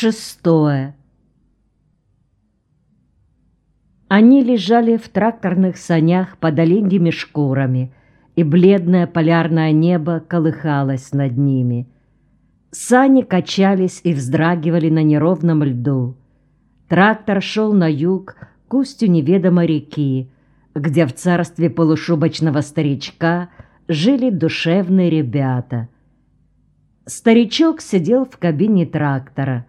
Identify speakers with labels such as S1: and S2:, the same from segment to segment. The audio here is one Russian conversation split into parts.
S1: Шестое. Они лежали в тракторных санях под оленьими шкурами, и бледное полярное небо колыхалось над ними. Сани качались и вздрагивали на неровном льду. Трактор шел на юг к устью неведомой реки, где в царстве полушубочного старичка жили душевные ребята. Старичок сидел в кабине трактора.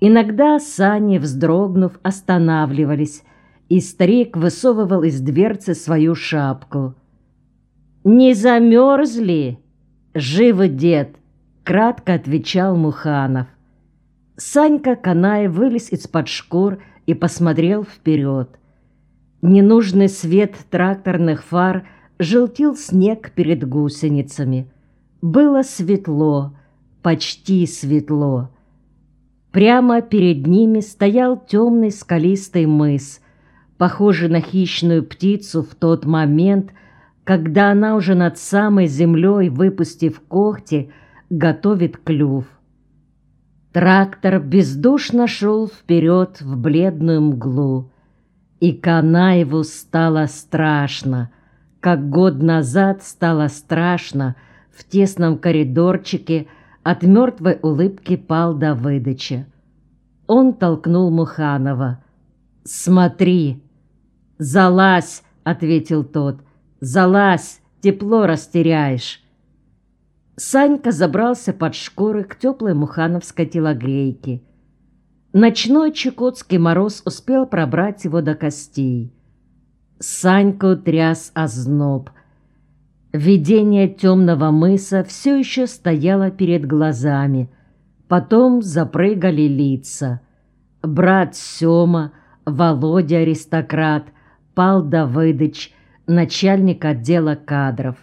S1: Иногда сани, вздрогнув, останавливались, и старик высовывал из дверцы свою шапку. «Не замерзли?» «Живо, дед!» — кратко отвечал Муханов. Санька Канай вылез из-под шкур и посмотрел вперед. Ненужный свет тракторных фар желтил снег перед гусеницами. Было светло, почти светло. Прямо перед ними стоял темный скалистый мыс, похожий на хищную птицу в тот момент, когда она уже над самой землей, выпустив когти, готовит клюв. Трактор бездушно шел вперед в бледную мглу, и Канаеву стало страшно, как год назад стало страшно в тесном коридорчике от мертвой улыбки Пал Давыдыча. Он толкнул Муханова. «Смотри!» «Залазь!» — ответил тот. «Залазь! Тепло растеряешь!» Санька забрался под шкуры к теплой мухановской телогрейке. Ночной чукотский мороз успел пробрать его до костей. Саньку тряс озноб. Видение темного мыса все еще стояло перед глазами. Потом запрыгали лица. Брат Сема, Володя аристократ, Пал Давыдыч, начальник отдела кадров.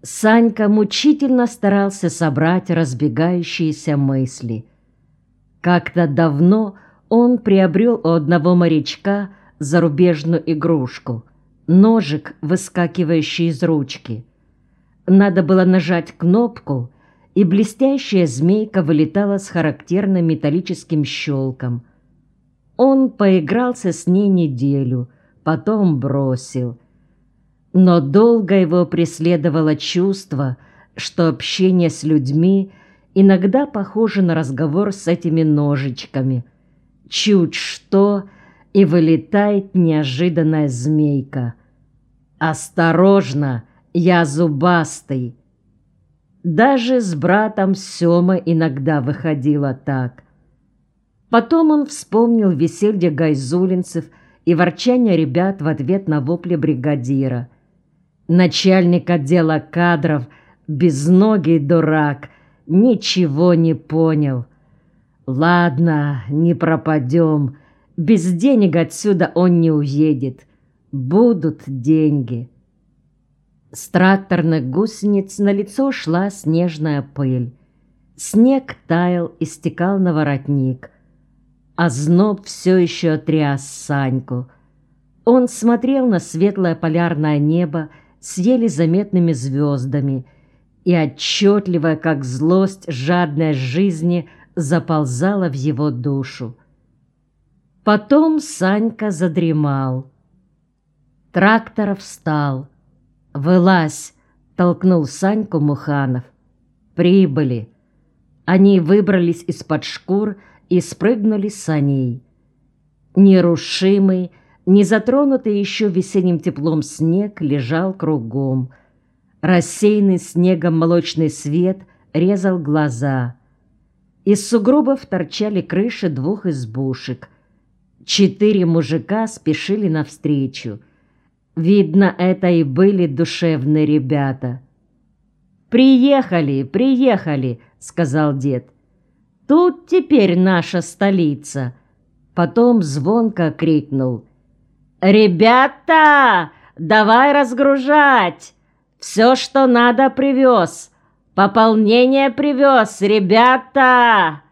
S1: Санька мучительно старался собрать разбегающиеся мысли. Как-то давно он приобрел у одного морячка зарубежную игрушку — ножик, выскакивающий из ручки. Надо было нажать кнопку, и блестящая змейка вылетала с характерным металлическим щелком. Он поигрался с ней неделю, потом бросил. Но долго его преследовало чувство, что общение с людьми иногда похоже на разговор с этими ножичками. Чуть что — и вылетает неожиданная змейка. «Осторожно, я зубастый!» Даже с братом Сёма иногда выходило так. Потом он вспомнил веселье гайзулинцев и ворчание ребят в ответ на вопли бригадира. Начальник отдела кадров, безногий дурак, ничего не понял. «Ладно, не пропадем», без денег отсюда он не уедет. Будут деньги. С тракторных гусениц на лицо шла снежная пыль. Снег таял и стекал на воротник. А зноб все еще тряс Саньку. Он смотрел на светлое полярное небо с еле заметными звездами, и отчетливая, как злость, жадная жизни заползала в его душу. Потом Санька задремал. Трактор встал. «Вылазь!» — толкнул Саньку Муханов. «Прибыли!» Они выбрались из-под шкур и спрыгнули с саней. Нерушимый, не затронутый еще весенним теплом снег лежал кругом. Рассеянный снегом молочный свет резал глаза. Из сугробов торчали крыши двух избушек — Четыре мужика спешили навстречу. Видно, это и были душевные ребята. «Приехали, приехали», — сказал дед. «Тут теперь наша столица». Потом звонко крикнул. «Ребята, давай разгружать! Все, что надо, привез! Пополнение привез, ребята!»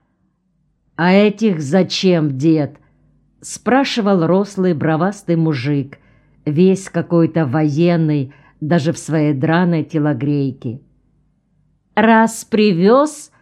S1: «А этих зачем, дед?» — спрашивал рослый бровастый мужик, весь какой-то военный, даже в своей драной телогрейке. «Раз привез,